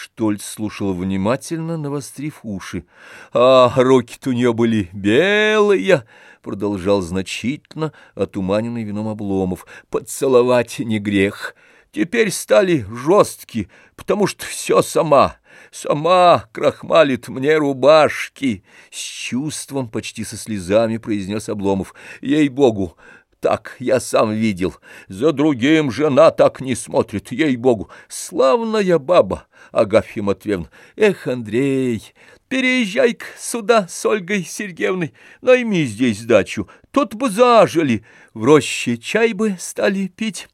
Штольц слушал внимательно, навострив уши. — А руки-то у нее были белые, — продолжал значительно отуманенный вином обломов. — Поцеловать не грех. Теперь стали жесткие, потому что все сама. Сама крахмалит мне рубашки. С чувством, почти со слезами, произнес Обломов. Ей-богу, так я сам видел. За другим жена так не смотрит, ей-богу. Славная баба, Агафья Матвеевна. Эх, Андрей, переезжай-ка сюда с Ольгой Сергеевной, найми здесь дачу. Тут бы зажили, в роще чай бы стали пить.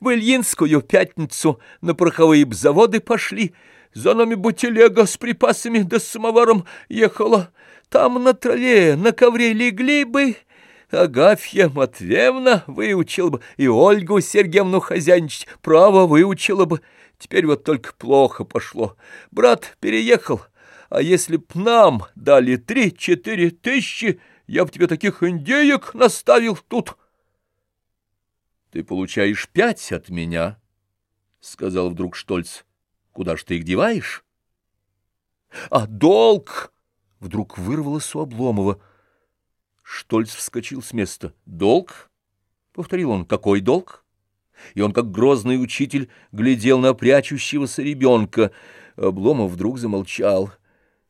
В Ильинскую пятницу на пороховые б заводы пошли. За нами бы телега с припасами да с самоваром ехала. Там на траве, на ковре легли бы... Агафья Матвеевна выучила бы, и Ольгу Сергеевну хозяйничать право выучила бы. Теперь вот только плохо пошло. Брат переехал, а если б нам дали три-четыре тысячи, я б тебе таких индеек наставил тут. — Ты получаешь пять от меня, — сказал вдруг Штольц. — Куда ж ты их деваешь? — А долг! — вдруг вырвалось у Обломова. Штольц вскочил с места. «Долг?» — повторил он. «Какой долг?» И он, как грозный учитель, глядел на прячущегося ребенка. Обломов вдруг замолчал.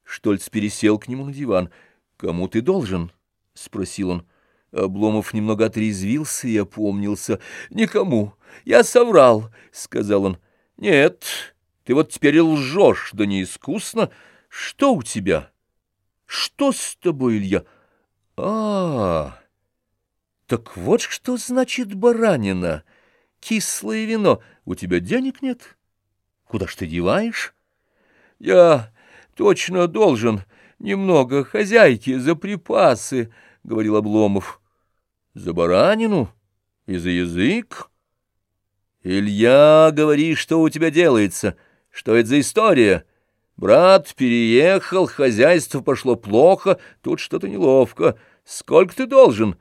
Штольц пересел к нему на диван. «Кому ты должен?» — спросил он. Обломов немного отрезвился и опомнился. «Никому. Я соврал», — сказал он. «Нет, ты вот теперь лжешь, да не искусно. Что у тебя? Что с тобой, Илья?» А, так вот что значит баранина. Кислое вино. У тебя денег нет? Куда ж ты деваешь? Я точно должен немного хозяйки за припасы, — говорил Обломов. За баранину и за язык? Илья, говори, что у тебя делается, что это за история? Брат переехал, хозяйство пошло плохо, тут что-то неловко. Сколько ты должен?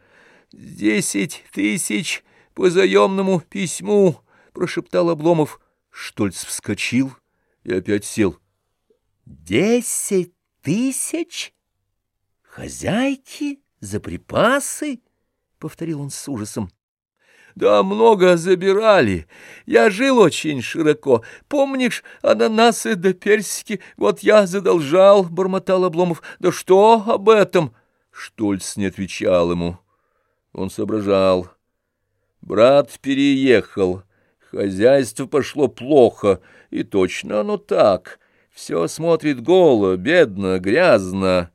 Десять тысяч по заемному письму, прошептал Обломов. Штольц вскочил и опять сел. Десять тысяч? Хозяйки за припасы? Повторил он с ужасом. Да много забирали. Я жил очень широко. Помнишь, ананасы да персики? Вот я задолжал, — бормотал Обломов. Да что об этом? Штольц не отвечал ему. Он соображал. Брат переехал. Хозяйство пошло плохо, и точно оно так. Все смотрит голо, бедно, грязно.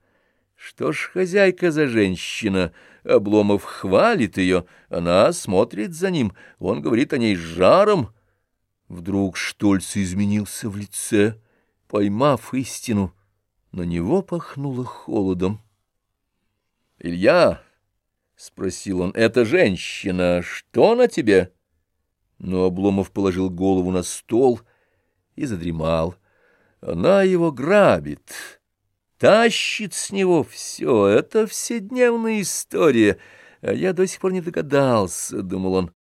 Что ж хозяйка за женщина? Обломов хвалит ее, она смотрит за ним, он говорит о ней с жаром. Вдруг Штольц изменился в лице, поймав истину. На него пахнуло холодом. «Илья», — спросил он, — «эта женщина, что на тебе?» Но Обломов положил голову на стол и задремал. «Она его грабит, тащит с него все. Это вседневная история, а я до сих пор не догадался», — думал он.